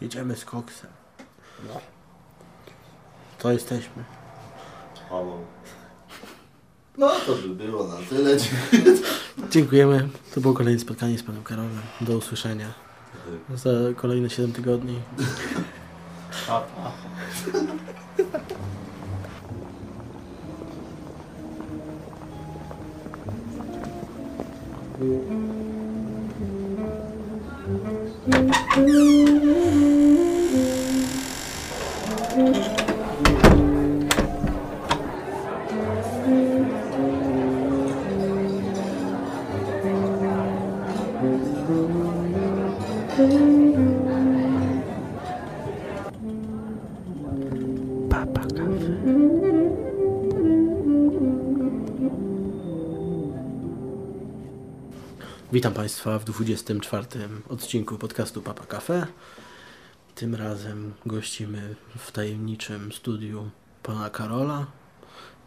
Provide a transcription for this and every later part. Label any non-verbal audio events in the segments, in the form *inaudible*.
Jedziemy z koksem. No. To jesteśmy. Halo. No to by było na tyle. Dziękujemy. To było kolejne spotkanie z panem Karolem. Do usłyszenia. Za kolejne 7 tygodni. Pa, pa. Witam Państwa w 24 odcinku podcastu Papa Cafe. Tym razem gościmy w tajemniczym studiu pana Karola.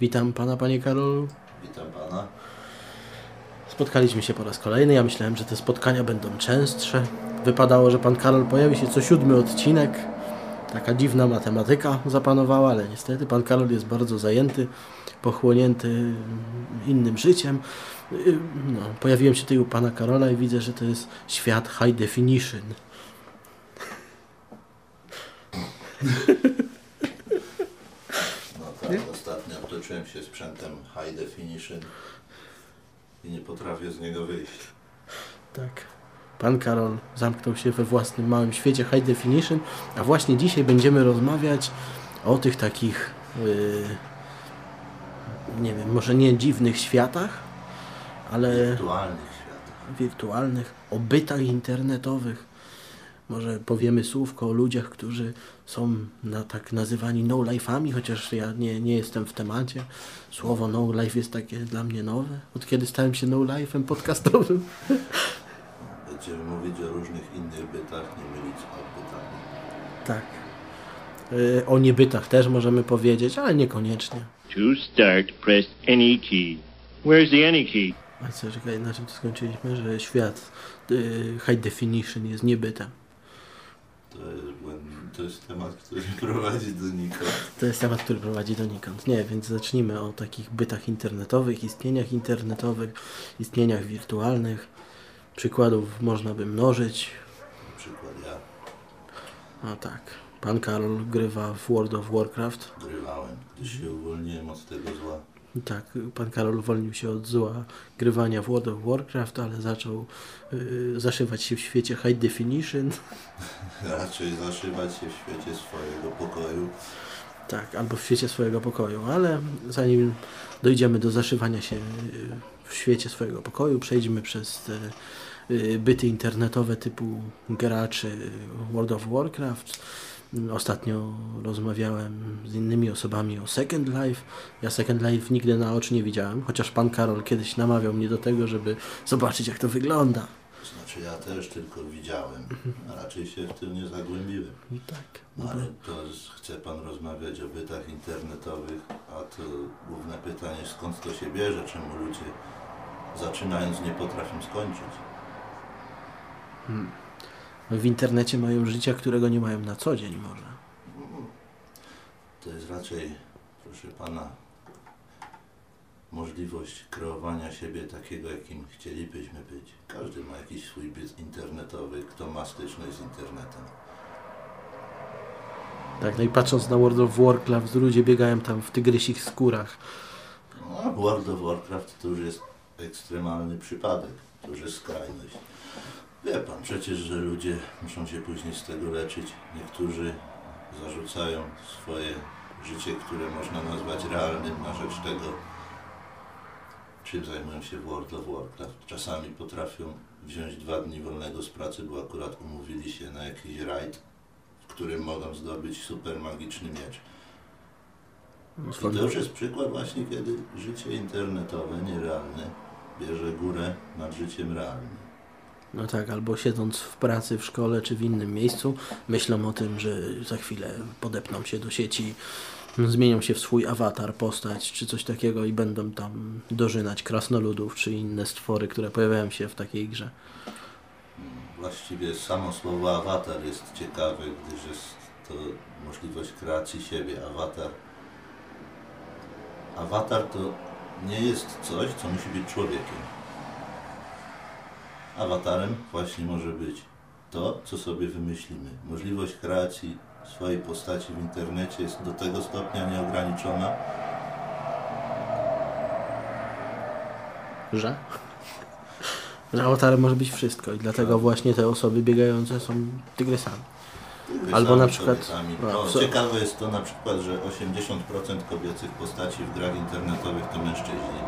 Witam pana, panie Karolu. Witam pana. Spotkaliśmy się po raz kolejny. Ja myślałem, że te spotkania będą częstsze. Wypadało, że pan Karol pojawi się co siódmy odcinek. Taka dziwna matematyka zapanowała, ale niestety pan Karol jest bardzo zajęty, pochłonięty innym życiem. Yy, No, pojawiłem się tutaj u pana Karola i widzę, że to jest świat high definition. No tak, ostatnio obtoczyłem się sprzętem High Definition i nie potrafię z niego wyjść. Tak. Pan Karol zamknął się we własnym małym świecie high definition, a właśnie dzisiaj będziemy rozmawiać o tych takich, yy, nie wiem, może nie dziwnych światach, ale Wirtualnych światach. wirtualnych, o bytach internetowych. Może powiemy słówko o ludziach, którzy są na, tak nazywani no-life'ami, chociaż ja nie, nie jestem w temacie. Słowo no-life jest takie dla mnie nowe. Od kiedy stałem się no-life'em podcastowym. Będziemy mówić o różnych innych bytach, nie mylić z odbytami. Tak. Y, O niebytach też możemy powiedzieć, ale niekoniecznie. To start, press any key. Where's the any key? A co, czekaj, na czym to skończyliśmy? Że świat y, high definition jest niebytem. To jest, to jest temat, który *laughs* prowadzi do nikąd. To jest temat, który prowadzi donikąd. Nie, więc zacznijmy o takich bytach internetowych, istnieniach internetowych, istnieniach wirtualnych. Przykładów można by mnożyć. Na przykład ja A tak, pan Karol grywa w World of Warcraft. grywałem, gdyż się uwolniłem od tego zła. Tak, pan Karol uwolnił się od zła grywania w World of Warcraft, ale zaczął y, zaszywać się w świecie high definition. *laughs* Raczej zaszywać się w świecie swojego pokoju. Tak, albo w świecie swojego pokoju, ale zanim dojdziemy do zaszywania się y, w świecie swojego pokoju, przejdźmy przez te y, byty internetowe typu graczy World of Warcraft. Ostatnio rozmawiałem z innymi osobami o Second Life. Ja Second Life nigdy na oczy nie widziałem, chociaż pan Karol kiedyś namawiał mnie do tego, żeby zobaczyć jak to wygląda. To znaczy ja też tylko widziałem, a raczej się w tym nie zagłębiłem. I tak. No ale to z- chce Pan rozmawiać o bytach internetowych, a to główne pytanie, skąd to się bierze, czemu ludzie zaczynając nie potrafią skończyć. W internecie mają życia, którego nie mają na co dzień może. To jest raczej, proszę Pana, możliwość kreowania siebie takiego, jakim chcielibyśmy być. Każdy ma jakiś swój byt internetowy, kto ma styczność z internetem. Tak, no i patrząc na World of Warcraft, ludzie biegają tam w tygrysich skórach. No, World of Warcraft to już jest ekstremalny przypadek, to już jest skrajność. Wie pan przecież, że ludzie muszą się później z tego leczyć. Niektórzy zarzucają swoje życie, które można nazwać realnym na rzecz tego, czym zajmują się w World of Warcraft. Czasami potrafią wziąć dwa dni wolnego z pracy, bo akurat umówili się na jakiś rajd, w którym mogą zdobyć super magiczny miecz. I to już jest przykład właśnie, kiedy życie internetowe, nierealne, bierze górę nad życiem realnym. No tak, albo siedząc w pracy, w szkole czy w innym miejscu, myślą o tym, że za chwilę podepną się do sieci, zmienią się w swój awatar, postać czy coś takiego i będą tam dożynać krasnoludów czy inne stwory, które pojawiają się w takiej grze. właściwie samo słowo awatar jest ciekawe, gdyż jest to możliwość kreacji siebie. Awatar. Awatar to nie jest coś, co musi być człowiekiem. Awatarem właśnie może być to, co sobie wymyślimy. Możliwość kreacji swojej postaci w internecie jest do tego stopnia nieograniczona, Że? Że awatarem może być wszystko i dlatego Tak. właśnie te osoby biegające są tygrysami. Tygrysami, Albo na przykład- no, No, ciekawe jest to na przykład, że 80% kobiecych postaci w grach internetowych to mężczyźni.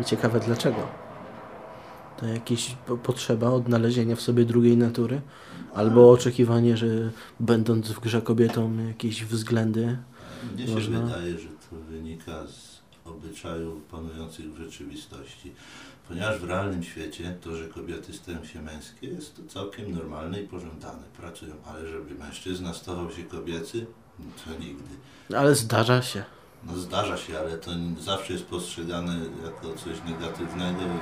I ciekawe dlaczego. To jakieś po- potrzeba odnalezienia w sobie drugiej natury? Albo oczekiwanie, że będąc w grze kobietą jakieś względy. Mnie się Można. wydaje, że to wynika z obyczajów panujących w rzeczywistości. Ponieważ w realnym świecie to, że kobiety stają się męskie jest to całkiem normalne i pożądane. Pracują, ale żeby mężczyzna stawał się kobiecy, to nigdy. Ale zdarza się. No zdarza się, ale to zawsze jest postrzegane jako coś negatywnego i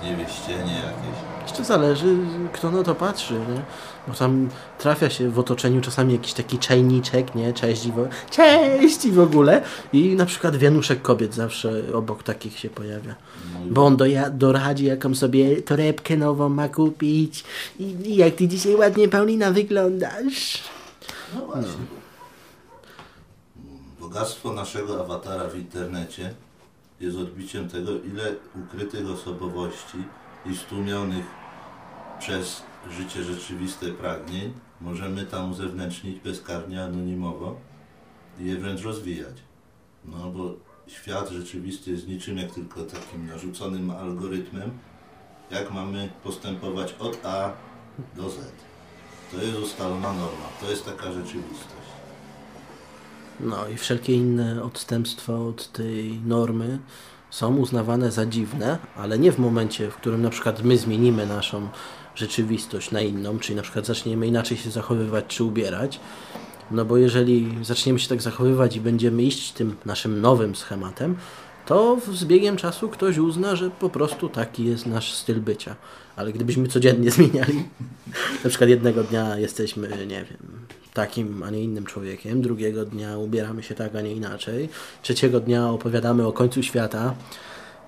zniewieścienie jakieś. Jeszcze zależy, kto na to patrzy, nie? Bo tam trafia się w otoczeniu czasami jakiś taki czajniczek, nie? Cześć i w, Cześć i w ogóle. I na przykład wianuszek kobiet zawsze obok takich się pojawia. No Bo on doja- doradzi, jaką sobie torebkę nową ma kupić. I, I jak ty dzisiaj ładnie, Paulina, wyglądasz. No właśnie. Bogactwo naszego awatara w internecie jest odbiciem tego, ile ukrytych osobowości i stłumionych przez życie rzeczywiste pragnień możemy tam uzewnętrznić bezkarnie, anonimowo i je wręcz rozwijać. No bo świat rzeczywisty jest niczym jak tylko takim narzuconym algorytmem, jak mamy postępować od A do Z. To jest ustalona norma, to jest taka rzeczywistość. No i wszelkie inne odstępstwa od tej normy są uznawane za dziwne, ale nie w momencie, w którym na przykład my zmienimy naszą rzeczywistość na inną, czyli na przykład zaczniemy inaczej się zachowywać czy ubierać. No bo jeżeli zaczniemy się tak zachowywać i będziemy iść tym naszym nowym schematem, to z biegiem czasu ktoś uzna, że po prostu taki jest nasz styl bycia. Ale gdybyśmy codziennie *laughs* zmieniali, na przykład jednego dnia jesteśmy, nie wiem, takim, a nie innym człowiekiem, drugiego dnia ubieramy się tak, a nie inaczej, trzeciego dnia opowiadamy o końcu świata,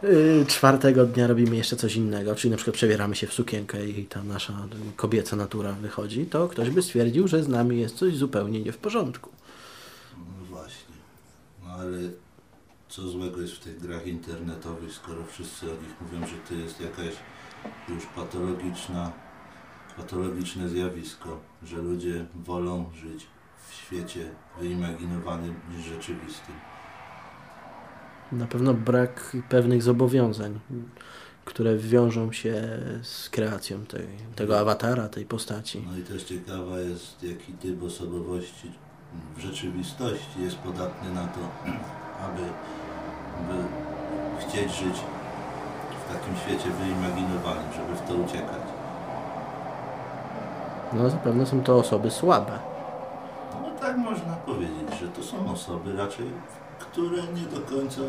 yy, czwartego dnia robimy jeszcze coś innego, czyli na przykład przebieramy się w sukienkę i ta nasza kobieca natura wychodzi, to ktoś by stwierdził, że z nami jest coś zupełnie nie w porządku. No właśnie. No ale co złego jest w tych grach internetowych, skoro wszyscy o nich mówią, że to jest jakaś już patologiczna, patologiczne zjawisko, że ludzie wolą żyć w świecie wyimaginowanym niż rzeczywistym. Na pewno brak pewnych zobowiązań, które wiążą się z kreacją tej, tego awatara, tej postaci. No i też ciekawa jest, jaki typ osobowości w rzeczywistości jest podatny na to, *clears throat* aby, aby chcieć żyć w takim świecie wyimaginowanym, żeby w to uciekać. No zapewne są to osoby słabe. No tak można powiedzieć, że to są osoby raczej, które nie do końca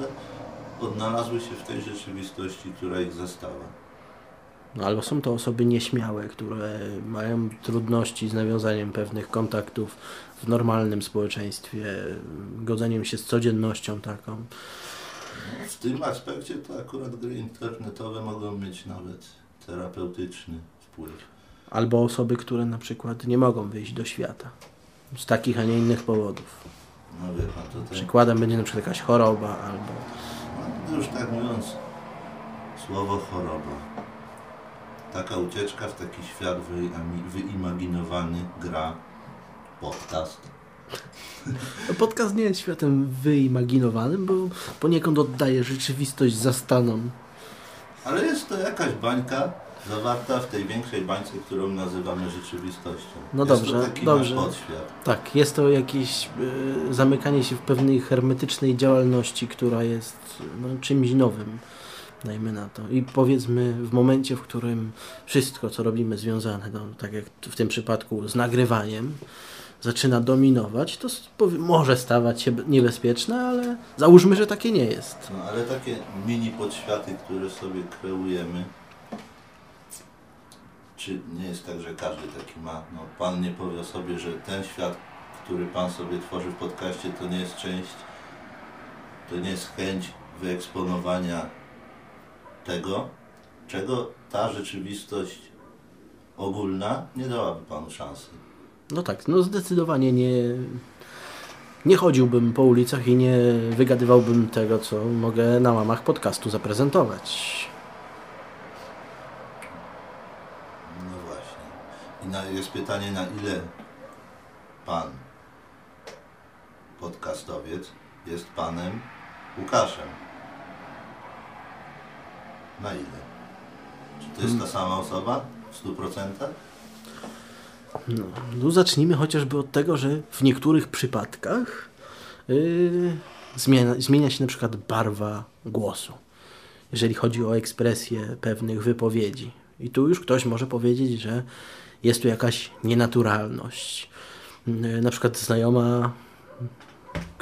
odnalazły się w tej rzeczywistości, która ich zastała. No, albo są to osoby nieśmiałe, które mają trudności z nawiązaniem pewnych kontaktów w normalnym społeczeństwie, godzeniem się z codziennością taką. W tym aspekcie to akurat gry internetowe mogą mieć nawet terapeutyczny wpływ. Albo osoby, które na przykład nie mogą wyjść do świata. Z takich, a nie innych powodów. No wie pan, to ten, Przykładem będzie na przykład jakaś choroba albo... no, już tak mówiąc, słowo choroba. Taka ucieczka w taki świat wyimaginowany, gra, podcast. No, Podcast nie jest światem wyimaginowanym, bo poniekąd oddaje rzeczywistość zastaną. Ale jest to jakaś bańka zawarta w tej większej bańce, którą nazywamy rzeczywistością. No jest dobrze, dobrze. Tak, jest to jakieś y, zamykanie się w pewnej hermetycznej działalności, która jest no, czymś nowym, dajmy na to. I powiedzmy w momencie, w którym wszystko, co robimy związane, no, tak jak w tym przypadku z nagrywaniem, zaczyna dominować, to może stawać się niebezpieczne, ale załóżmy, że takie nie jest. No, ale takie mini podświaty, które sobie kreujemy, czy nie jest tak, że każdy taki ma? No, pan nie powie o sobie, że ten świat, który Pan sobie tworzy w podcaście, to nie jest część, to nie jest chęć wyeksponowania tego, czego ta rzeczywistość ogólna nie dałaby Panu szansy. No tak, no zdecydowanie nie, nie chodziłbym po ulicach i nie wygadywałbym tego, co mogę na łamach podcastu zaprezentować. No właśnie. I na, jest pytanie, na ile Pan, podcastowiec, jest Panem Łukaszem? Na ile? Czy to jest ta sama osoba w 100%? No, no zacznijmy chociażby od tego, że w niektórych przypadkach yy, zmienia, zmienia się na przykład barwa głosu, jeżeli chodzi o ekspresję pewnych wypowiedzi. I tu już ktoś może powiedzieć, że jest tu jakaś nienaturalność. Yy, na przykład znajoma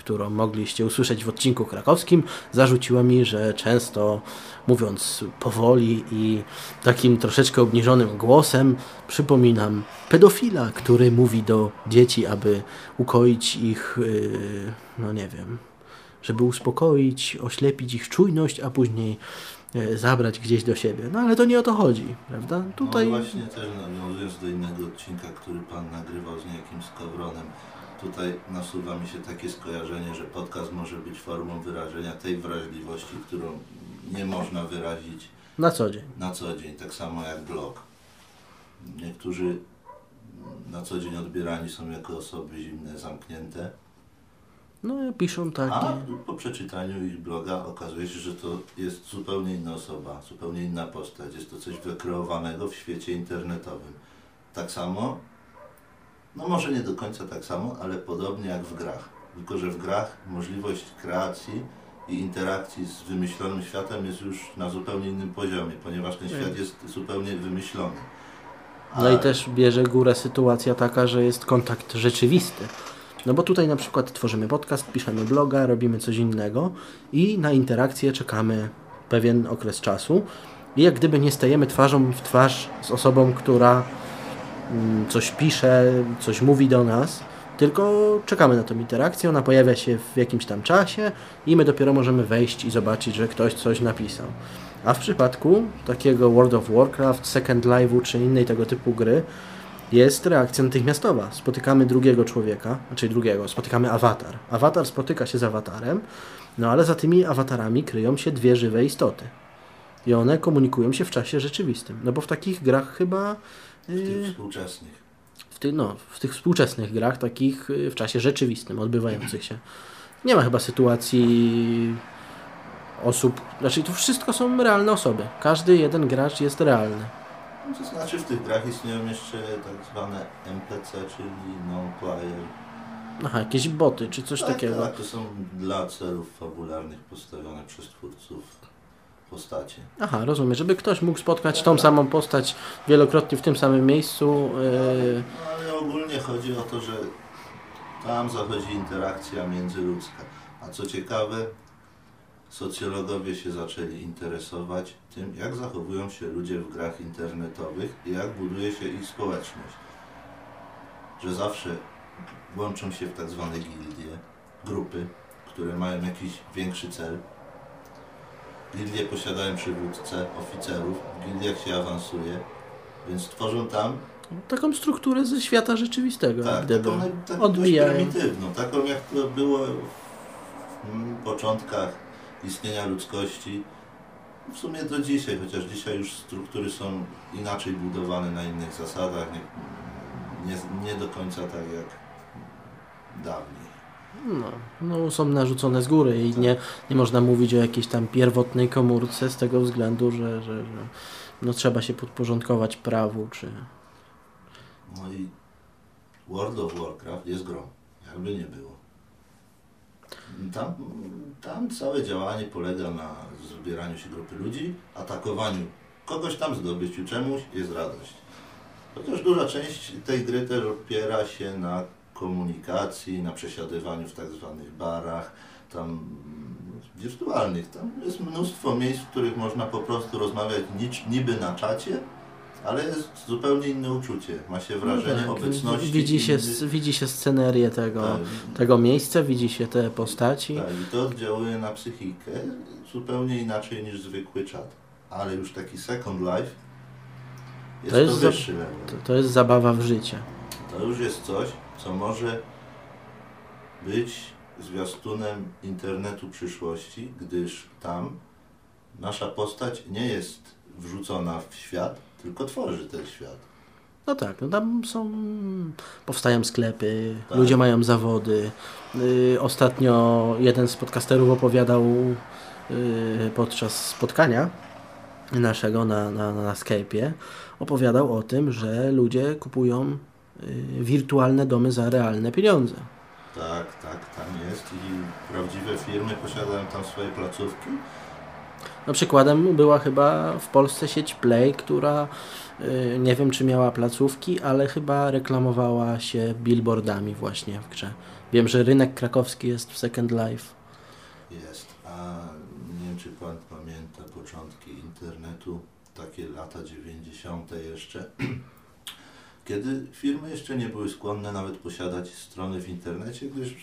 którą mogliście usłyszeć w odcinku krakowskim, zarzuciła mi, że często mówiąc powoli i takim troszeczkę obniżonym głosem, przypominam pedofila, który mówi do dzieci, aby ukoić ich, yy, no nie wiem, żeby uspokoić, oślepić ich czujność, a później yy, zabrać gdzieś do siebie. No ale to nie o to chodzi, prawda? Tutaj... No właśnie też nawiązując do innego odcinka, który Pan nagrywał z niejakim Skowronem, tutaj nasuwa mi się takie skojarzenie, że podcast może być formą wyrażenia tej wrażliwości, którą nie można wyrazić na co dzień. Na co dzień, tak samo jak blog. Niektórzy na co dzień odbierani są jako osoby zimne, zamknięte. No, piszą takie. A po przeczytaniu ich bloga okazuje się, że to jest zupełnie inna osoba, zupełnie inna postać. Jest to coś wykreowanego w świecie internetowym. Tak samo no może nie do końca tak samo, ale podobnie jak w grach. Tylko, że w grach możliwość kreacji i interakcji z wymyślonym światem jest już na zupełnie innym poziomie, ponieważ ten świat jest zupełnie wymyślony. A... No i też bierze górę sytuacja taka, że jest kontakt rzeczywisty. No bo tutaj na przykład tworzymy podcast, piszemy bloga, robimy coś innego i na interakcję czekamy pewien okres czasu. I jak gdyby nie stajemy twarzą w twarz z osobą, która coś pisze, coś mówi do nas, tylko czekamy na tą interakcję, ona pojawia się w jakimś tam czasie i my dopiero możemy wejść i zobaczyć, że ktoś coś napisał. A w przypadku takiego World of Warcraft, Second Life'u czy innej tego typu gry jest reakcja natychmiastowa. Spotykamy drugiego człowieka, znaczy drugiego, spotykamy awatar. Awatar spotyka się z awatarem, no ale za tymi awatarami kryją się dwie żywe istoty. I one komunikują się w czasie rzeczywistym. No bo w takich grach chyba w tych współczesnych. W, ty, no, w tych współczesnych grach, takich y, w czasie rzeczywistym, odbywających się. Nie ma chyba sytuacji osób, znaczy to wszystko są realne osoby. Każdy jeden gracz jest realny. No, to znaczy w tych grach istnieją jeszcze tak zwane NPC, czyli non-player. Aha, jakieś boty czy coś tak, takiego. Tak, to są dla celów fabularnych postawione przez twórców postacie. Aha, rozumiem. Żeby ktoś mógł spotkać tą samą postać wielokrotnie w tym samym miejscu. Yy... No, ale ogólnie chodzi o to, że tam zachodzi interakcja międzyludzka. A co ciekawe, socjologowie się zaczęli interesować tym, jak zachowują się ludzie w grach internetowych i jak buduje się ich społeczność. Że zawsze łączą się w tak zwane gildie, grupy, które mają jakiś większy cel, Gildie posiadają przywódcę, oficerów, w gildiach się awansuje, więc tworzą tam taką strukturę ze świata rzeczywistego. Tak, taką, taką odbijają. prymitywną, taką jak to było w początkach istnienia ludzkości. W sumie do dzisiaj, chociaż dzisiaj już struktury są inaczej budowane na innych zasadach, nie, nie, nie do końca tak jak dawniej. No, no, są narzucone z góry i nie, nie można mówić o jakiejś tam pierwotnej komórce z tego względu, że, że, że no, trzeba się podporządkować prawu, czy... No i World of Warcraft jest grą, jakby nie było. Tam, tam całe działanie polega na zbieraniu się grupy ludzi, atakowaniu kogoś tam, zdobyciu czemuś, jest radość. Chociaż duża część tej gry też opiera się na komunikacji, na przesiadywaniu w tak zwanych barach, tam wirtualnych. Tam jest mnóstwo miejsc, w których można po prostu rozmawiać niby na czacie, ale jest zupełnie inne uczucie. Ma się wrażenie No tak, obecności. Widzi się, widzi się scenerię tego, tak, tego miejsca, widzi się te postaci. tak, i to oddziałuje na psychikę zupełnie inaczej niż zwykły czat. Ale już taki Second Life jest To to, jest za- wyższy level. To, to jest zabawa w życie. To już jest coś, co może być zwiastunem internetu przyszłości, gdyż tam nasza postać nie jest wrzucona w świat, tylko tworzy ten świat. No tak, no tam są, powstają sklepy, Tak. ludzie mają zawody. Yy, ostatnio jeden z podcasterów opowiadał yy, podczas spotkania naszego na, na, na Skype'ie, opowiadał o tym, że ludzie kupują wirtualne domy za realne pieniądze. Tak, tak, tam jest i prawdziwe firmy posiadają tam swoje placówki. No przykładem była chyba w Polsce sieć Play, która y, nie wiem czy miała placówki, ale chyba reklamowała się billboardami właśnie w grze. Wiem, że rynek krakowski jest w Second Life. Jest, a nie wiem czy Pan pamięta początki internetu, takie lata 90. jeszcze, *clears throat* kiedy firmy jeszcze nie były skłonne nawet posiadać strony w internecie, gdyż,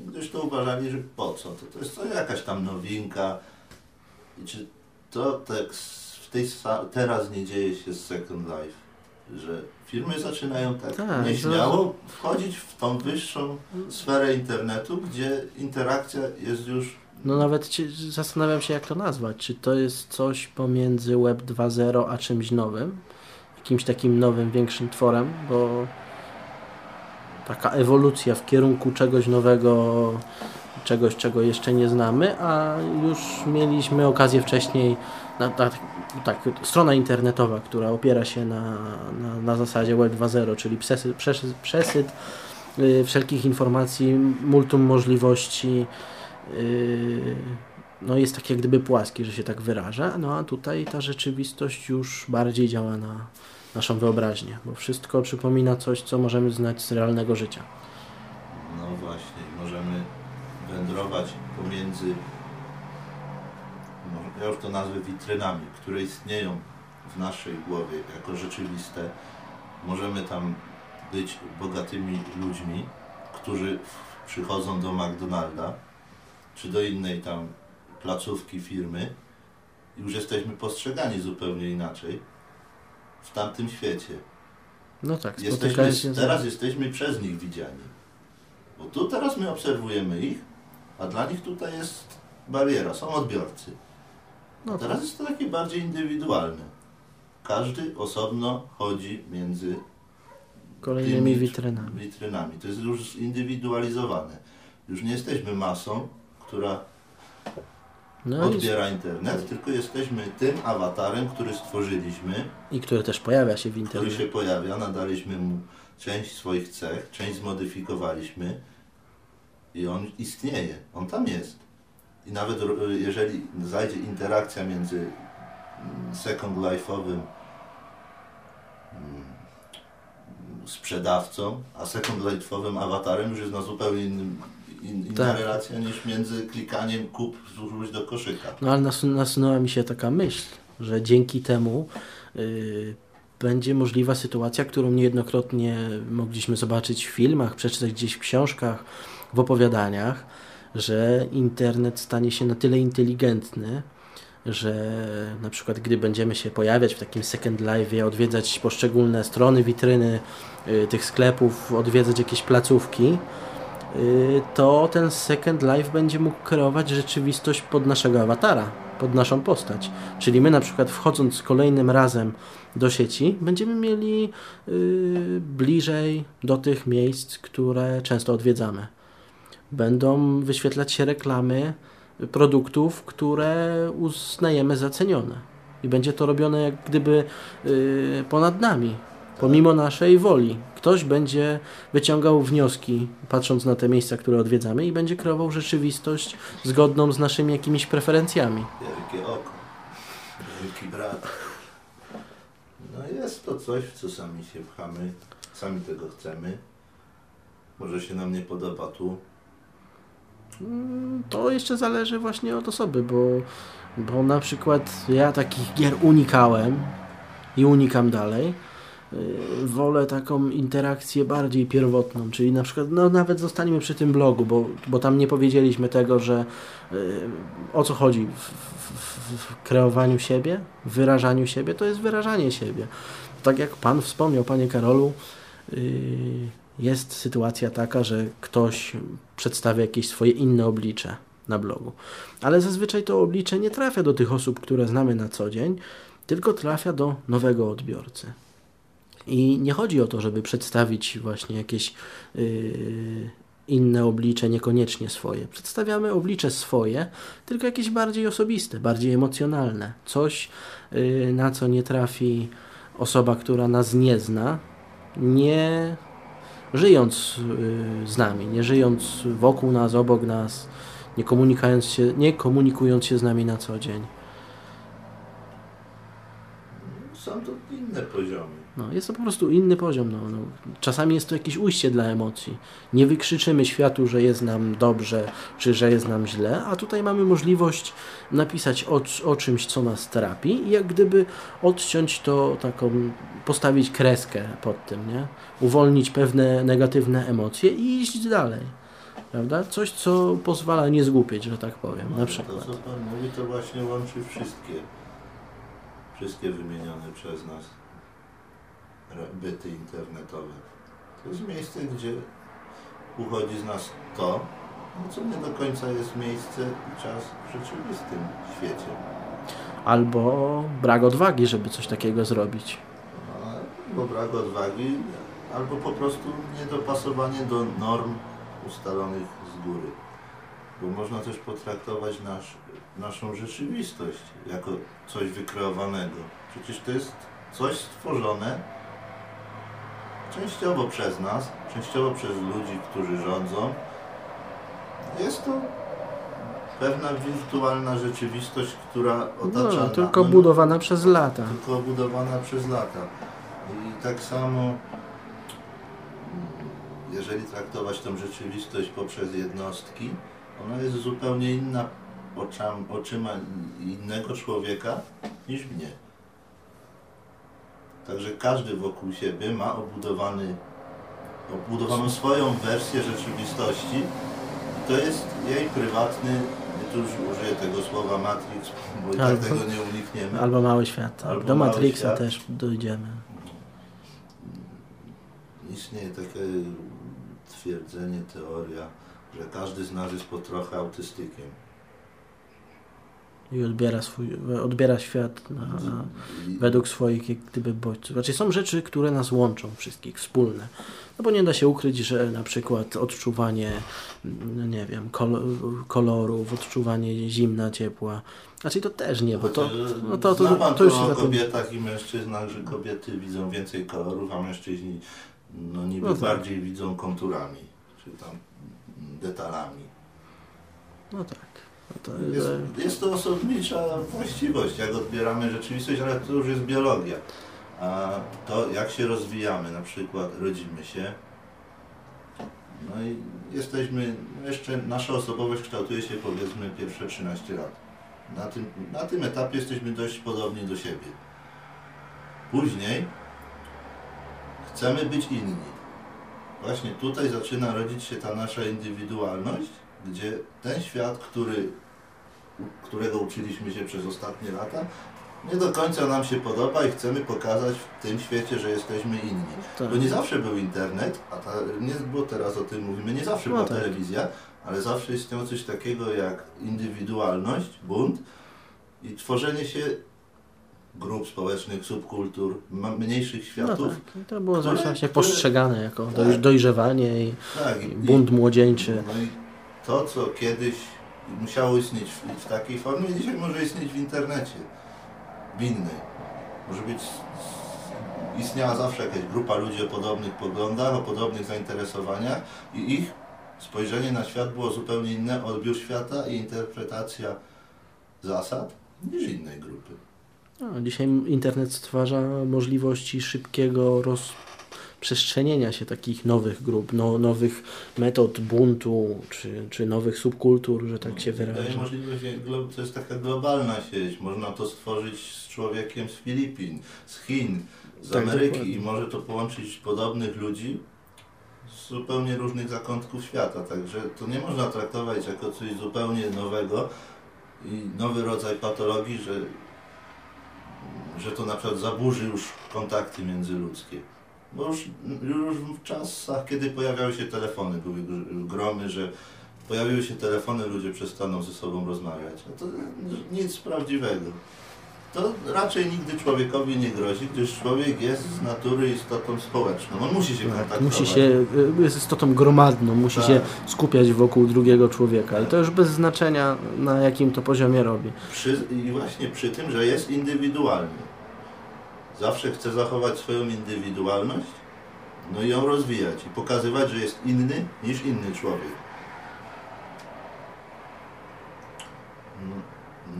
gdyż to uważali, że po co, to, to jest to jakaś tam nowinka i czy to tak w tej, teraz nie dzieje się z Second Life, że firmy zaczynają tak, Tak, nieśmiało wchodzić w tą wyższą sferę internetu, gdzie interakcja jest już No nawet ci, zastanawiam się jak to nazwać. Czy to jest coś pomiędzy Web 2.0 a czymś nowym? Jakimś takim nowym, większym tworem, bo taka ewolucja w kierunku czegoś nowego, czegoś, czego jeszcze nie znamy, a już mieliśmy okazję wcześniej, na, na, tak, strona internetowa, która opiera się na, na, na zasadzie Web 2.0, czyli przesyt, przesyt, przesyt y, wszelkich informacji, multum możliwości, y, no jest tak jak gdyby płaski, że się tak wyraża, no a tutaj ta rzeczywistość już bardziej działa na naszą wyobraźnię, bo wszystko przypomina coś, co możemy znać z realnego życia. No właśnie, możemy wędrować pomiędzy, ja już to nazwę witrynami, które istnieją w naszej głowie jako rzeczywiste. Możemy tam być bogatymi ludźmi, którzy przychodzą do McDonalda, czy do innej tam placówki firmy i już jesteśmy postrzegani zupełnie inaczej w tamtym świecie. No tak, Jesteśmy, się z... teraz jesteśmy przez nich widziani. Bo tu teraz my obserwujemy ich, a dla nich tutaj jest bariera, są odbiorcy. No A tak. teraz jest to takie bardziej indywidualne. Każdy osobno chodzi między Kolejnymi witrynami. witrynami. To jest już zindywidualizowane. Już nie jesteśmy masą, która No i, odbiera internet, tylko jesteśmy tym awatarem, który stworzyliśmy, i który też pojawia się w który internecie. się pojawia, nadaliśmy mu część swoich cech, część zmodyfikowaliśmy i on istnieje, on tam jest. I nawet ro- jeżeli zajdzie interakcja między mm, Second Life'owym mm, sprzedawcą, a Second Life'owym awatarem już jest na zupełnie innym, in, inna Tak. relacja niż między klikaniem kup, wrzuć do koszyka. No ale nas, nasunęła mi się taka myśl, że dzięki temu y, będzie możliwa sytuacja, którą niejednokrotnie mogliśmy zobaczyć w filmach, przeczytać gdzieś w książkach, w opowiadaniach, że internet stanie się na tyle inteligentny, że na przykład gdy będziemy się pojawiać w takim Second Life, odwiedzać poszczególne strony, witryny y, tych sklepów, odwiedzać jakieś placówki, y, to ten Second Life będzie mógł kreować rzeczywistość pod naszego awatara, pod naszą postać. Czyli my na przykład wchodząc kolejnym razem do sieci, będziemy mieli y, bliżej do tych miejsc, które często odwiedzamy. Będą wyświetlać się reklamy produktów, które uznajemy za cenione. I będzie to robione jak gdyby y, ponad nami, pomimo naszej woli. Ktoś będzie wyciągał wnioski, patrząc na te miejsca, które odwiedzamy, i będzie kreował rzeczywistość zgodną z naszymi jakimiś preferencjami. Wielkie oko. Wielki brat. No jest to coś, w co sami się pchamy, sami tego chcemy. Może się nam nie podoba tu. Mm, To jeszcze zależy właśnie od osoby, bo, bo na przykład ja takich gier unikałem i unikam dalej. Y, Wolę taką interakcję bardziej pierwotną, czyli na przykład, no nawet zostaniemy przy tym blogu, bo, bo tam nie powiedzieliśmy tego, że y, o co chodzi w, w, w kreowaniu siebie, w wyrażaniu siebie, to jest wyrażanie siebie. Tak jak Pan wspomniał, Panie Karolu, y, jest sytuacja taka, że ktoś przedstawia jakieś swoje inne oblicze na blogu. Ale zazwyczaj to oblicze nie trafia do tych osób, które znamy na co dzień, tylko trafia do nowego odbiorcy. I nie chodzi o to, żeby przedstawić właśnie jakieś yy, inne oblicze, niekoniecznie swoje. Przedstawiamy oblicze swoje, tylko jakieś bardziej osobiste, bardziej emocjonalne. Coś, yy, na co nie trafi osoba, która nas nie zna, nie żyjąc yy, z nami, nie żyjąc wokół nas, obok nas, nie komunikując się, nie komunikując się z nami na co dzień. Są to inne poziomy. No, jest to po prostu inny poziom. No, no. Czasami jest to jakieś ujście dla emocji. Nie wykrzyczymy światu, że jest nam dobrze, czy że jest nam źle, a tutaj mamy możliwość napisać o, o czymś, co nas trapi i jak gdyby odciąć to taką, postawić kreskę pod tym, nie? Uwolnić pewne negatywne emocje i iść dalej. Prawda? Coś, co pozwala nie zgłupieć, że tak powiem, na To, przykład. co Pan mówi, to właśnie łączy wszystkie, wszystkie wymienione przez nas byty internetowe. To jest miejsce, gdzie uchodzi z nas to, no, co nie do końca jest miejsce i czas w rzeczywistym świecie. Albo brak odwagi, żeby coś takiego zrobić. Albo brak odwagi, albo po prostu niedopasowanie do norm ustalonych z góry. Bo można też potraktować nasz, naszą rzeczywistość jako coś wykreowanego. Przecież to jest coś stworzone częściowo przez nas, częściowo przez ludzi, którzy rządzą. Jest to pewna wirtualna rzeczywistość, która otacza No, na- tylko no, budowana przez lata. tylko budowana przez lata. I tak samo, mm, jeżeli traktować tą rzeczywistość poprzez jednostki, ona jest zupełnie inna oczam, oczyma innego człowieka niż mnie. Także każdy wokół siebie ma obudowany, obudowaną swoją wersję rzeczywistości. To jest jej prywatny, tu już użyję tego słowa Matrix, bo i tak tego nie unikniemy. Albo mały świat. Albo Do Matrixa świat. też dojdziemy. Istnieje takie twierdzenie, teoria, że każdy z nas jest po trochę autystykiem. I odbiera, swój, odbiera świat na, na, według swoich jak gdyby bodźców. Znaczy są rzeczy, które nas łączą wszystkich, wspólne. No bo nie da się ukryć, że na przykład odczuwanie, no nie wiem, kol, kolorów, odczuwanie zimna, ciepła. Znaczy to też nie, bo to, Chociaż, no to, to, pan to już o się tym... kobietach i mężczyznach, że kobiety widzą więcej kolorów, a mężczyźni no niby No tak. bardziej widzą konturami, czy tam detalami. No tak. No to, Jest, jest to osobnicza właściwość, jak odbieramy rzeczywistość, ale to już jest biologia. A to, jak się rozwijamy, na przykład rodzimy się, no i jesteśmy, jeszcze nasza osobowość kształtuje się powiedzmy pierwsze 13 lat. Na tym, na tym etapie jesteśmy dość podobni do siebie. Później chcemy być inni. Właśnie tutaj zaczyna rodzić się ta nasza indywidualność, gdzie ten świat, który, którego uczyliśmy się przez ostatnie lata, nie do końca nam się podoba i chcemy pokazać w tym świecie, że jesteśmy inni. tak. Bo nie zawsze był internet, a ta, nie, bo teraz o tym mówimy, nie zawsze No była tak. telewizja, ale zawsze istniało coś takiego jak indywidualność, bunt i tworzenie się grup społecznych, subkultur, mniejszych No światów. tak. I to było które- zawsze które- postrzegane jako Tak. doj, dojrzewanie i, Tak, i i- bunt młodzieńczy. No i to, co kiedyś musiało istnieć w, w takiej formie, dzisiaj może istnieć w internecie. W innej. Może być. Istniała zawsze jakaś grupa ludzi o podobnych poglądach, o podobnych zainteresowaniach i ich spojrzenie na świat było zupełnie inne, odbiór świata i interpretacja zasad niż innej grupy. No, dzisiaj internet stwarza możliwości szybkiego roz, przestrzenienia się takich nowych grup, no, nowych metod buntu, czy, czy nowych subkultur, że tak się Daje wyrażę. możliwość, to jest taka globalna sieć, można to stworzyć z człowiekiem z Filipin, z Chin, z Tak, Ameryki dokładnie. i może to połączyć podobnych ludzi z zupełnie różnych zakątków świata, także to nie można traktować jako coś zupełnie nowego i nowy rodzaj patologii, że, że to na przykład zaburzy już kontakty międzyludzkie. Bo już, już w czasach, kiedy pojawiały się telefony, były gr- gromy, że pojawiły się telefony, ludzie przestaną ze sobą rozmawiać. A to nic prawdziwego. To raczej nigdy człowiekowi nie grozi, gdyż człowiek jest z natury istotą społeczną. On musi się Tak, kontaktować. musi się, y, jest istotą gromadną, musi Tak. się skupiać wokół drugiego człowieka i to już bez znaczenia na jakim to poziomie robi. Przy, I właśnie przy tym, że jest indywidualny. Zawsze chce zachować swoją indywidualność, no i ją rozwijać i pokazywać, że jest inny niż inny człowiek. No,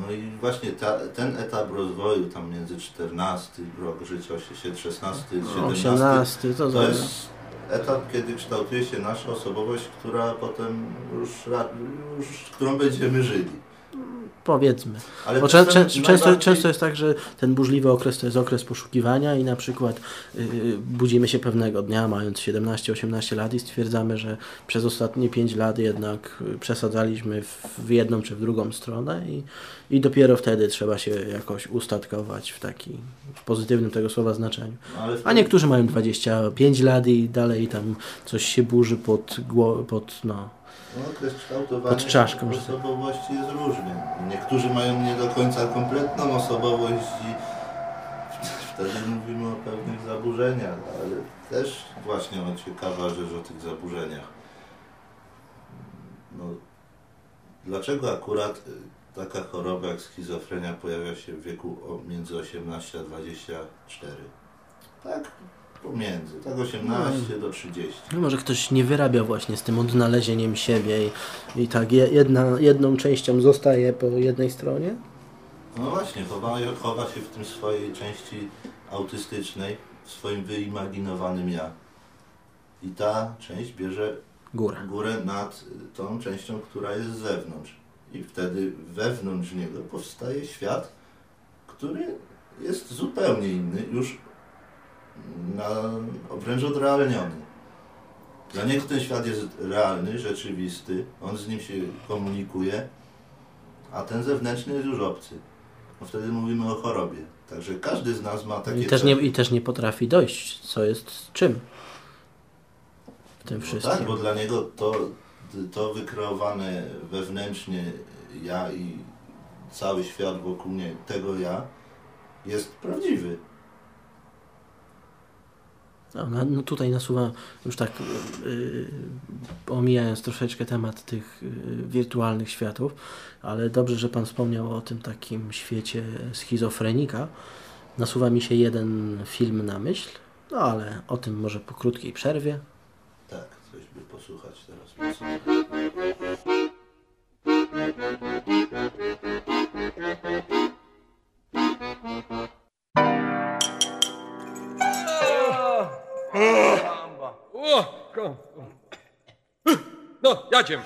no i właśnie ta, ten etap rozwoju, tam między 14 rok życia, się 16, 17, 18, to, to jest etap, kiedy kształtuje się nasza osobowość, która potem już, już którą będziemy żyli. Powiedzmy. Ale Bo czę, czę, często, najbardziej- często jest tak, że ten burzliwy okres to jest okres poszukiwania i na przykład y, budzimy się pewnego dnia mając 17-18 lat i stwierdzamy, że przez ostatnie 5 lat jednak y, przesadzaliśmy w, jedną czy w drugą stronę i, i dopiero wtedy trzeba się jakoś ustatkować w taki w pozytywnym tego słowa znaczeniu. Ale A niektórzy mają 25 lat i dalej tam coś się burzy pod, pod no, No, okres kształtowania Pod czaszką, że tak. osobowości jest różny. Niektórzy mają nie do końca kompletną osobowość i wtedy mówimy o pewnych zaburzeniach, ale też właśnie o ciekawa rzecz o tych zaburzeniach. No, dlaczego akurat y, taka choroba jak schizofrenia pojawia się w wieku między 18 a 24? Tak pomiędzy, tak 18 do 30. No może ktoś nie wyrabia właśnie z tym odnalezieniem siebie i, i tak je- jedna, jedną częścią zostaje po jednej stronie? No właśnie, chowa, chowa się w tym swojej części autystycznej, w swoim wyimaginowanym ja. I ta część bierze Góra. górę nad tą częścią, która jest z zewnątrz. I wtedy wewnątrz niego powstaje świat, który jest zupełnie inny, już na, wręcz odrealniony. Dla niego ten świat jest realny, rzeczywisty, on z nim się komunikuje, a ten zewnętrzny jest już obcy. No wtedy mówimy o chorobie. Także każdy z nas ma takie I też, nie. I też nie potrafi dojść, co jest czym w tym No wszystkim. tak, bo dla niego to, to wykreowane wewnętrznie ja i cały świat wokół mnie, tego ja, jest prawdziwy. No, no, no tutaj nasuwa już tak yy, omijając troszeczkę temat tych yy, wirtualnych światów, ale dobrze, że Pan wspomniał o tym takim świecie schizofrenika. Nasuwa mi się jeden film na myśl, no ale o tym może po krótkiej przerwie. Tak, coś by posłuchać teraz. Posłuchać. No, jadziem.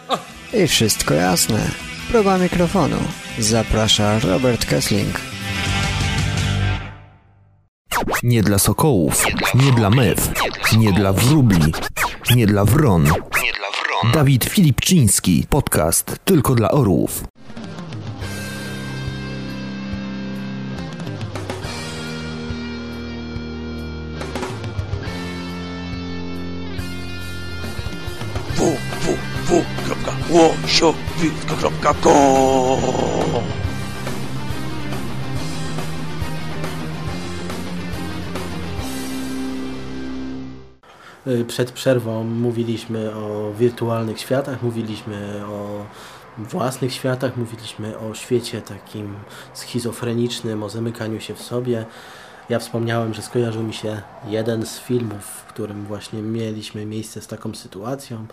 I wszystko jasne. Próba mikrofonu. Zaprasza Robert Kessling. Nie dla sokołów, nie dla mew, nie dla wróbli, nie dla wron. Dawid Filipczyński, podcast tylko dla orłów. www.łosiowicko.com Y, Przed przerwą mówiliśmy o wirtualnych światach, mówiliśmy o własnych światach, mówiliśmy o świecie takim schizofrenicznym, o zamykaniu się w sobie. Ja wspomniałem, że skojarzył mi się jeden z filmów, w którym właśnie mieliśmy miejsce z taką sytuacją.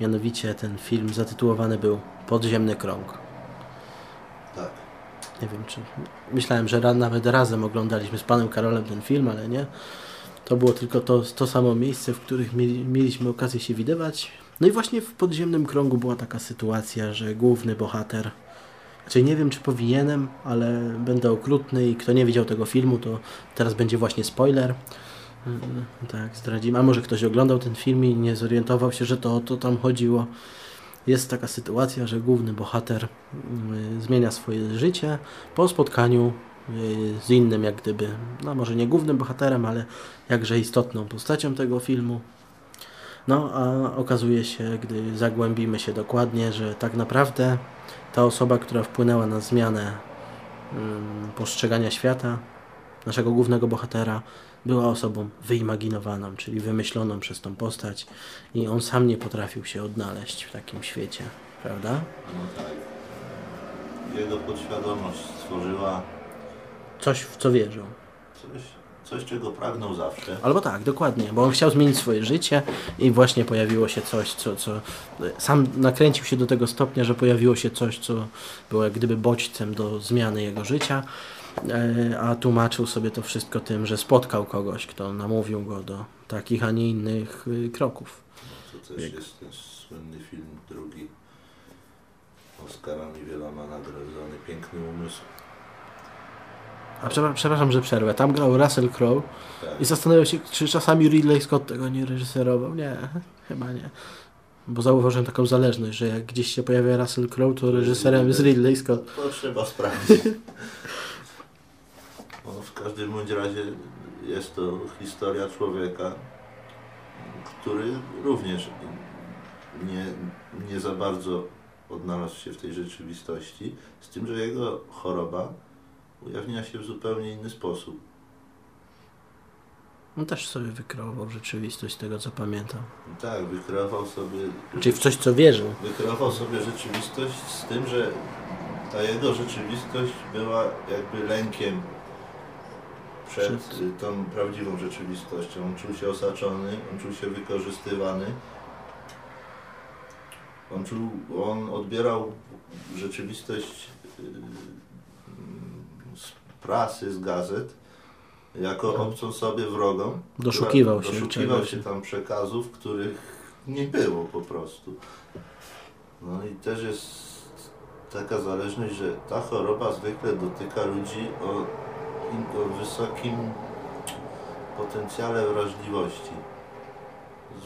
Mianowicie ten film zatytułowany był Podziemny Krąg. Tak. Nie wiem, czy. Myślałem, że nawet razem oglądaliśmy z panem Karolem ten film, ale nie. To było tylko to, to samo miejsce, w których mieli, mieliśmy okazję się widywać. No i właśnie w podziemnym krągu była taka sytuacja, że główny bohater, czyli nie wiem czy powinienem, ale będę okrutny i kto nie widział tego filmu, to teraz będzie właśnie spoiler. Yy, Tak, zdradzimy. A może ktoś oglądał ten film i nie zorientował się, że to o to tam chodziło. Jest taka sytuacja, że główny bohater yy, zmienia swoje życie po spotkaniu yy, z innym, jak gdyby, no może nie głównym bohaterem, ale jakże istotną postacią tego filmu. No, a okazuje się, gdy zagłębimy się dokładnie, że tak naprawdę ta osoba, która wpłynęła na zmianę ym, postrzegania świata, naszego głównego bohatera, była osobą wyimaginowaną, czyli wymyśloną przez tą postać i on sam nie potrafił się odnaleźć w takim świecie, prawda? No tak. Jego podświadomość stworzyła Coś, w co wierzył. coś, coś czego pragnął zawsze. Albo tak, dokładnie, bo on chciał zmienić swoje życie i właśnie pojawiło się coś, co, co sam nakręcił się do tego stopnia, że pojawiło się coś, co było jak gdyby bodźcem do zmiany jego życia, a tłumaczył sobie to wszystko tym, że spotkał kogoś, kto namówił go do takich, a nie innych y, kroków. To też jest ten słynny film drugi. Oscarami wieloma nagrodzony. Piękny umysł. A przepraszam, przepraszam, że przerwę. Tam grał Russell Crowe Tak. i zastanawiam się, czy czasami Ridley Scott tego nie reżyserował. Nie, chyba nie. Bo zauważyłem taką zależność, że jak gdzieś się pojawia Russell Crowe, to reżyserem jest Ridley Scott. To trzeba sprawdzić. *laughs* No, w każdym bądź razie jest to historia człowieka, który również nie, nie za bardzo odnalazł się w tej rzeczywistości, z tym, że jego choroba ujawnia się w zupełnie inny sposób. On też sobie wykreował rzeczywistość z tego, co pamiętam. Tak, wykreował sobie Czyli w coś, co wierzył. wykreował sobie rzeczywistość z tym, że ta jego rzeczywistość była jakby lękiem przed y, tą prawdziwą rzeczywistością. On czuł się osaczony, on czuł się wykorzystywany. On, czuł, on odbierał rzeczywistość y, z prasy, z gazet jako obcą sobie wrogą. Doszukiwał się Doszukiwał się tam przekazów, których nie było po prostu. No i też jest taka zależność, że ta choroba zwykle dotyka ludzi o, o wysokim potencjale wrażliwości.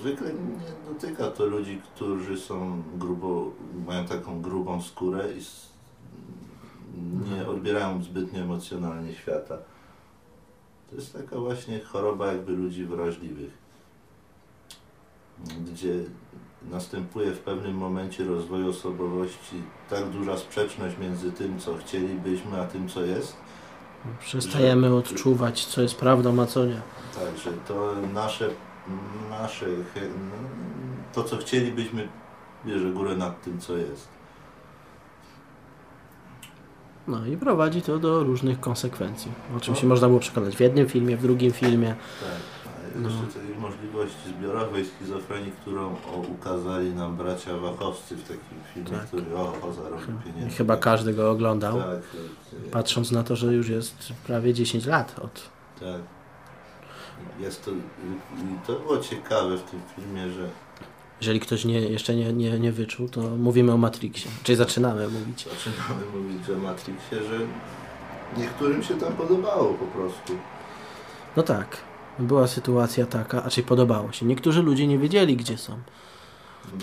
Zwykle nie dotyka to ludzi, którzy są grubo, mają taką grubą skórę i nie odbierają zbytnio emocjonalnie świata. To jest taka właśnie choroba jakby ludzi wrażliwych, gdzie następuje w pewnym momencie rozwoju osobowości tak duża sprzeczność między tym, co chcielibyśmy, a tym, co jest, Przestajemy odczuwać, co jest prawdą, a co nie. tak, że to nasze, nasze, to co chcielibyśmy, bierze górę nad tym, co jest. No i prowadzi to do różnych konsekwencji. O czym No. się można było przekonać w jednym filmie, w drugim filmie. Tak. No. jeszcze tej możliwości zbiorowej schizofrenii, którą o, ukazali nam bracia Wachowscy w takim filmie, Tak. który o, o pieniędzy. Chyba każdy go oglądał. Tak, tak, Patrząc na to, że już jest prawie 10 lat od. tak. Jest to, i to było ciekawe w tym filmie, że Jeżeli ktoś nie, jeszcze nie, nie, nie wyczuł, to mówimy o Matrixie. Czyli zaczynamy mówić. zaczynamy mówić o Matrixie, że niektórym się tam podobało po prostu. No tak. Była sytuacja taka, a czyli podobało się. Niektórzy ludzie nie wiedzieli, gdzie są.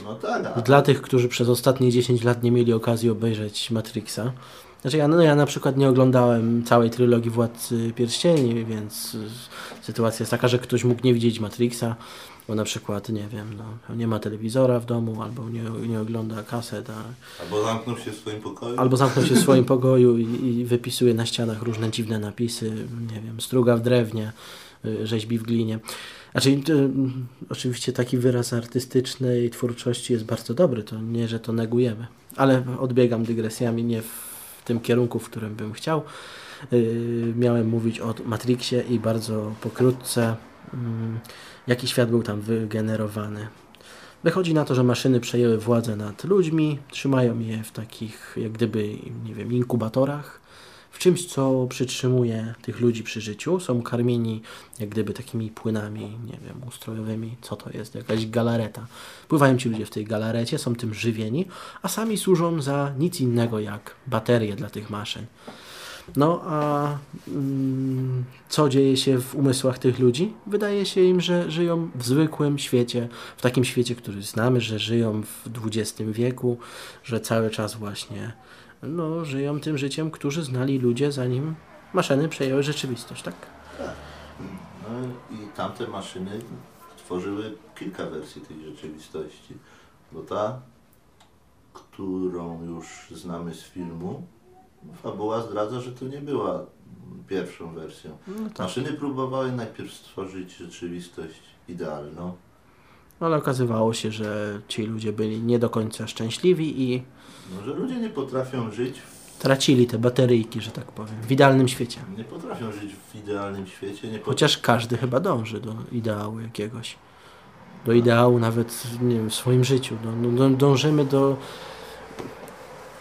No tak, a Dla tych, którzy przez ostatnie 10 lat nie mieli okazji obejrzeć Matrixa. Znaczy ja, no ja na przykład nie oglądałem całej trylogii Władcy Pierścieni, więc sytuacja jest taka, że ktoś mógł nie widzieć Matrixa, bo na przykład, nie wiem, no, nie ma telewizora w domu, albo nie, nie ogląda kaset, a, albo zamknął się w swoim pokoju. albo zamknął się w swoim *laughs* pokoju i, i wypisuje na ścianach różne dziwne napisy, nie wiem, struga w drewnie, rzeźbi w glinie. Znaczy, y, oczywiście taki wyraz artystycznej twórczości jest bardzo dobry, to nie, że to negujemy, ale odbiegam dygresjami nie w tym kierunku, w którym bym chciał. Y, miałem mówić o Matrixie i bardzo pokrótce, mm, jaki świat był tam wygenerowany. Wychodzi na to, że maszyny przejęły władzę nad ludźmi, trzymają je w takich, jak gdyby, nie wiem, inkubatorach, w czymś, co przytrzymuje tych ludzi przy życiu. Są karmieni jak gdyby takimi płynami, nie wiem, ustrojowymi. Co to jest? Jakaś galareta. Pływają ci ludzie w tej galarecie, są tym żywieni, a sami służą za nic innego jak baterie dla tych maszyn. No a mm, co dzieje się w umysłach tych ludzi? Wydaje się im, że żyją w zwykłym świecie, w takim świecie, który znamy, że żyją w XX wieku, że cały czas właśnie no, żyją tym życiem, którzy znali ludzie, zanim maszyny przejęły rzeczywistość, tak? No i tamte maszyny tworzyły kilka wersji tej rzeczywistości. Bo ta, którą już znamy z filmu, fabuła zdradza, że to nie była pierwszą wersją. No tak. Maszyny próbowały najpierw stworzyć rzeczywistość idealną. Ale okazywało się, że ci ludzie byli nie do końca szczęśliwi i No, że ludzie nie potrafią żyć, w, tracili te bateryjki, że tak powiem, w idealnym świecie. nie potrafią żyć w idealnym świecie, nie Chociaż każdy chyba dąży do ideału jakiegoś. Do ideału nawet nie wiem, w swoim życiu. Do, do, dążymy do.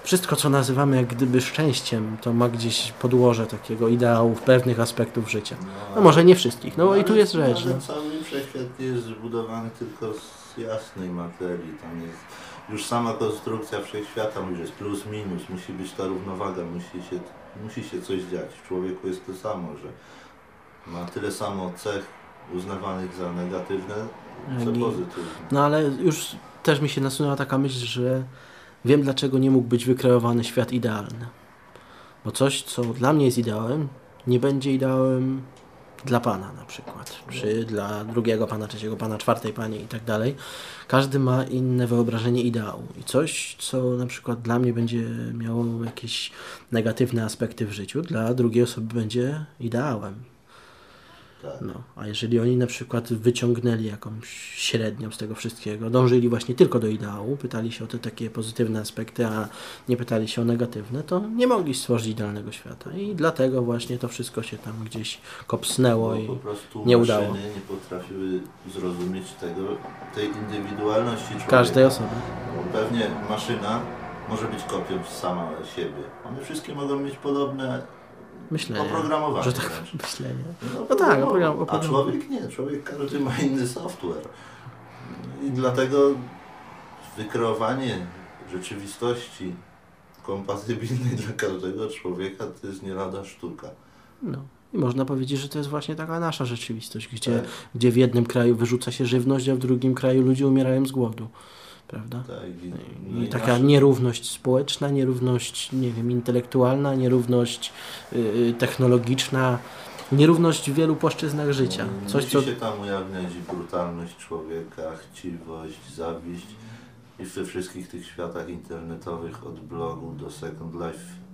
Wszystko, co nazywamy jak gdyby szczęściem, to ma gdzieś podłoże takiego ideału w pewnych aspektów życia. No może nie wszystkich. No i tu jest rzecz. No. Cały wszechświat jest zbudowany tylko z jasnej materii. Tam jest już sama konstrukcja wszechświata mówi, że jest plus, minus, musi być ta równowaga, musi się, musi się coś dziać. W człowieku jest to samo, że ma tyle samo cech uznawanych za negatywne, co pozytywne. no ale już też mi się nasunęła taka myśl, że wiem dlaczego nie mógł być wykreowany świat idealny. Bo coś, co dla mnie jest ideałem, nie będzie ideałem dla Pana na przykład, czy dla drugiego Pana, trzeciego Pana, czwartej Pani i tak dalej. Każdy ma inne wyobrażenie ideału i coś, co na przykład dla mnie będzie miało jakieś negatywne aspekty w życiu, dla drugiej osoby będzie ideałem. Tak. No, a jeżeli oni na przykład wyciągnęli jakąś średnią z tego wszystkiego, dążyli właśnie tylko do ideału, pytali się o te takie pozytywne aspekty, a nie pytali się o negatywne, to nie mogli stworzyć idealnego świata. I dlatego właśnie to wszystko się tam gdzieś kopsnęło Bo i po prostu nie udało. nie potrafiły zrozumieć tego, tej indywidualności człowieka. każdej osoby. Bo Pewnie maszyna może być kopią sama siebie. One wszystkie mogą mieć podobne Myślenie. oprogramowanie. Że tak myślenie. No, No tak, oprogram- oprogram- A człowiek nie, człowiek każdy ma inny software. I dlatego wykreowanie rzeczywistości kompatybilnej dla każdego człowieka to jest nie lada sztuka. No. I można powiedzieć, że to jest właśnie taka nasza rzeczywistość, gdzie, Tak. gdzie w jednym kraju wyrzuca się żywność, a w drugim kraju ludzie umierają z głodu. Prawda? Tak, i, no I i taka nierówność społeczna, nierówność, nie wiem, intelektualna, nierówność yy, technologiczna, nierówność w wielu płaszczyznach życia. Coś, Musi co się tam ujawniać brutalność człowieka, chciwość, zawiść i we wszystkich tych światach internetowych od blogu do Second Life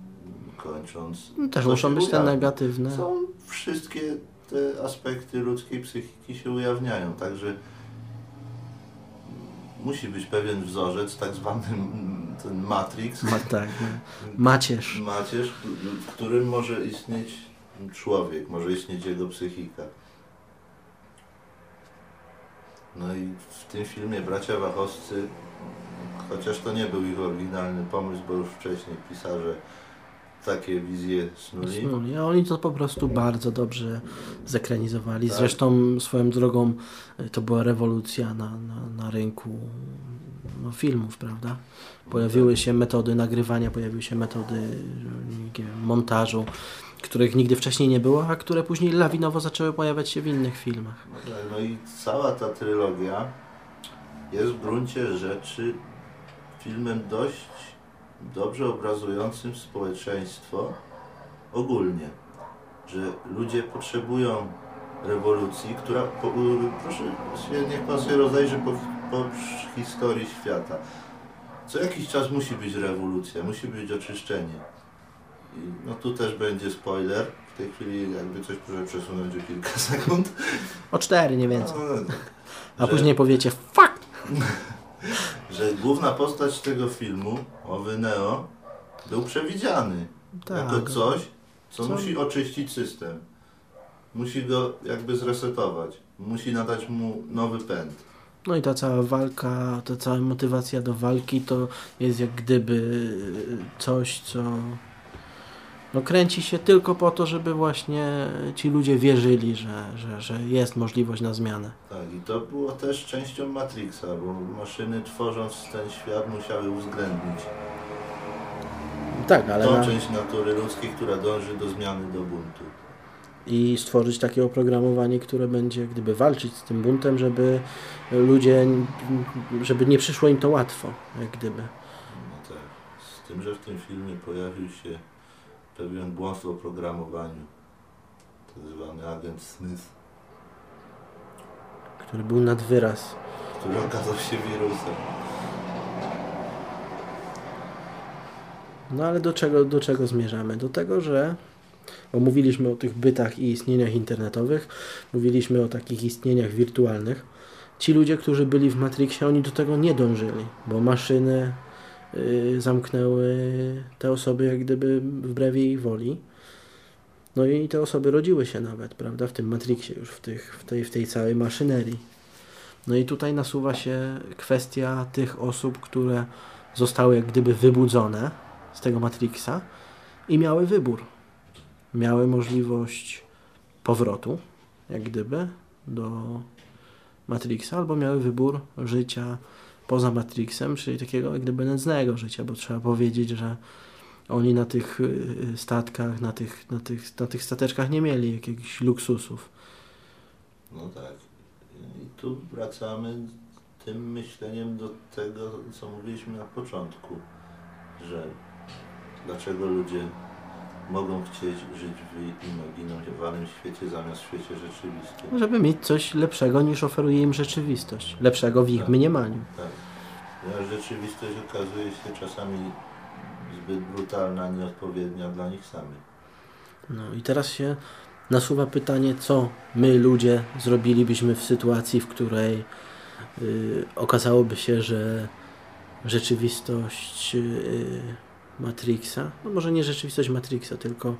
kończąc. no, też muszą być te negatywne. Są wszystkie te aspekty ludzkiej psychiki się ujawniają, także musi być pewien wzorzec, tak zwany mm, ten Matrix, Ma, tak, no. *laughs* Macierz. macierz, w którym może istnieć człowiek, może istnieć jego psychika. No i w tym filmie bracia Wachowscy, chociaż to nie był ich oryginalny pomysł, bo już wcześniej pisarze takie wizje snuli. Snuli. A oni to po prostu bardzo dobrze zekranizowali. Tak. Zresztą swoją drogą y, to była rewolucja na, na, na rynku no, filmów, prawda? Pojawiły się metody nagrywania, pojawiły się metody nie wiem, montażu, których nigdy wcześniej nie było, a które później lawinowo zaczęły pojawiać się w innych filmach. Tak, No i cała ta trylogia jest w gruncie rzeczy filmem dość dobrze obrazującym społeczeństwo ogólnie. Że ludzie potrzebują rewolucji, która, po, proszę się, niech pan się rozejrzy po, po historii świata. Co jakiś czas musi być rewolucja, musi być oczyszczenie. I no tu też będzie spoiler. W tej chwili jakby coś proszę przesunąć o kilka *laughs* sekund. O cztery, nie więcej. No, tak. A że- później powiecie, fuck! *laughs* że główna postać tego filmu, owy Neo, był przewidziany jako Tak. coś, co, Co? musi oczyścić system. Musi go jakby zresetować. Musi nadać mu nowy pęd. No i ta cała walka, ta cała motywacja do walki to jest jak gdyby coś, co no kręci się tylko po to, żeby właśnie ci ludzie wierzyli, że, że, że jest możliwość na zmianę. Tak, i to było też częścią Matrixa, bo maszyny tworząc ten świat musiały uwzględnić Tak, ale tą na, część natury ludzkiej, która dąży do zmiany, do buntu. i stworzyć takie oprogramowanie, które będzie gdyby walczyć z tym buntem, żeby ludzie, żeby nie przyszło im to łatwo, jak gdyby. No tak. Z tym, że w tym filmie pojawił się pewien błąd w oprogramowaniu, tak zwany agent Smith, który był nad wyraz. który okazał się wirusem. No ale do czego, do czego zmierzamy? Do tego, że bo mówiliśmy o tych bytach i istnieniach internetowych, mówiliśmy o takich istnieniach wirtualnych. Ci ludzie, którzy byli w Matrixie, oni do tego nie dążyli, bo maszyny zamknęły te osoby jak gdyby wbrew jej woli. No i te osoby rodziły się nawet, prawda, w tym Matrixie już, w, tych, w, tej, w tej całej maszynerii. No i tutaj nasuwa się kwestia tych osób, które zostały jak gdyby wybudzone z tego Matrixa i miały wybór. Miały możliwość powrotu, jak gdyby, do Matrixa, albo miały wybór życia poza Matrixem, czyli takiego jak gdyby nędznego życia, bo trzeba powiedzieć, że oni na tych y, statkach, na tych, na tych, na tych stateczkach nie mieli jakichś luksusów. No tak. I tu wracamy tym myśleniem do tego, co mówiliśmy na początku, że dlaczego ludzie mogą chcieć żyć w imaginowalnym świecie zamiast w świecie rzeczywistym. Żeby mieć coś lepszego niż oferuje im rzeczywistość. Lepszego w ich Tak. mniemaniu. Tak. Ponieważ rzeczywistość okazuje się czasami zbyt brutalna, nieodpowiednia dla nich samych. No i teraz się nasuwa pytanie, co my ludzie zrobilibyśmy w sytuacji, w której y, okazałoby się, że rzeczywistość y, Matrixa, no może nie rzeczywistość Matrixa, tylko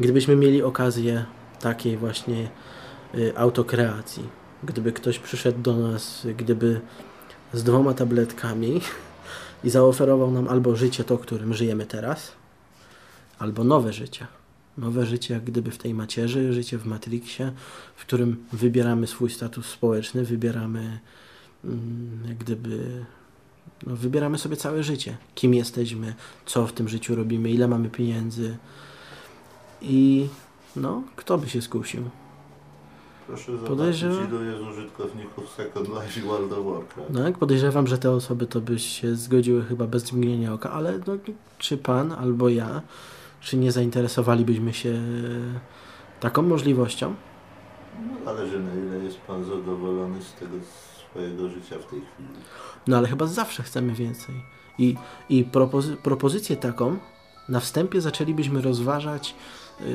gdybyśmy mieli okazję takiej właśnie y, autokreacji, gdyby ktoś przyszedł do nas, gdyby z dwoma tabletkami *laughs* i zaoferował nam albo życie to, którym żyjemy teraz, albo nowe życie. Nowe życie, jak gdyby w tej macierzy, życie w Matrixie, w którym wybieramy swój status społeczny, wybieramy mm, jak gdyby no, wybieramy sobie całe życie. Kim jesteśmy, co w tym życiu robimy, ile mamy pieniędzy i no, kto by się skusił? Proszę zobaczyć, Podejrzewam- ilu jest użytkowników Second Life i World of Warcraft. No, jak podejrzewam, że te osoby to by się zgodziły chyba bez mgnienia oka, ale no, czy pan albo ja, czy nie zainteresowalibyśmy się taką możliwością? No, zależy na ile jest Pan zadowolony z tego swojego życia w tej chwili. No ale chyba zawsze chcemy więcej. I, i propozy- propozycję taką na wstępie zaczęlibyśmy rozważać yy,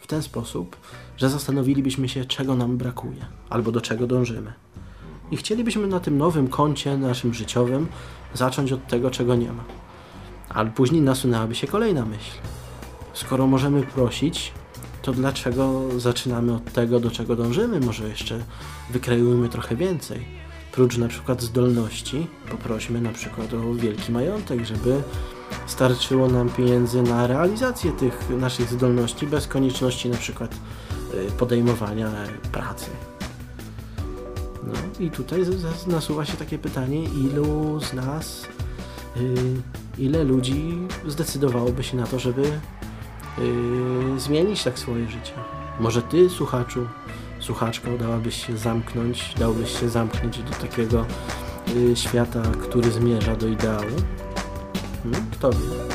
w ten sposób, że zastanowilibyśmy się, czego nam brakuje, albo do czego dążymy. I chcielibyśmy na tym nowym koncie naszym życiowym zacząć od tego, czego nie ma. Ale później nasunęłaby się kolejna myśl. Skoro możemy prosić, to dlaczego zaczynamy od tego, do czego dążymy? Może jeszcze wykreujmy trochę więcej. Prócz na przykład zdolności, poprośmy na przykład o wielki majątek, żeby starczyło nam pieniędzy na realizację tych naszych zdolności bez konieczności na przykład y, podejmowania pracy. No i tutaj nasuwa się takie pytanie, ilu z nas, y, ile ludzi zdecydowałoby się na to, żeby y, zmienić tak swoje życie. Może ty, słuchaczu, słuchaczko, dałabyś się zamknąć, dałbyś się zamknąć do takiego y, świata, który zmierza do ideału? Hmm? Kto wie?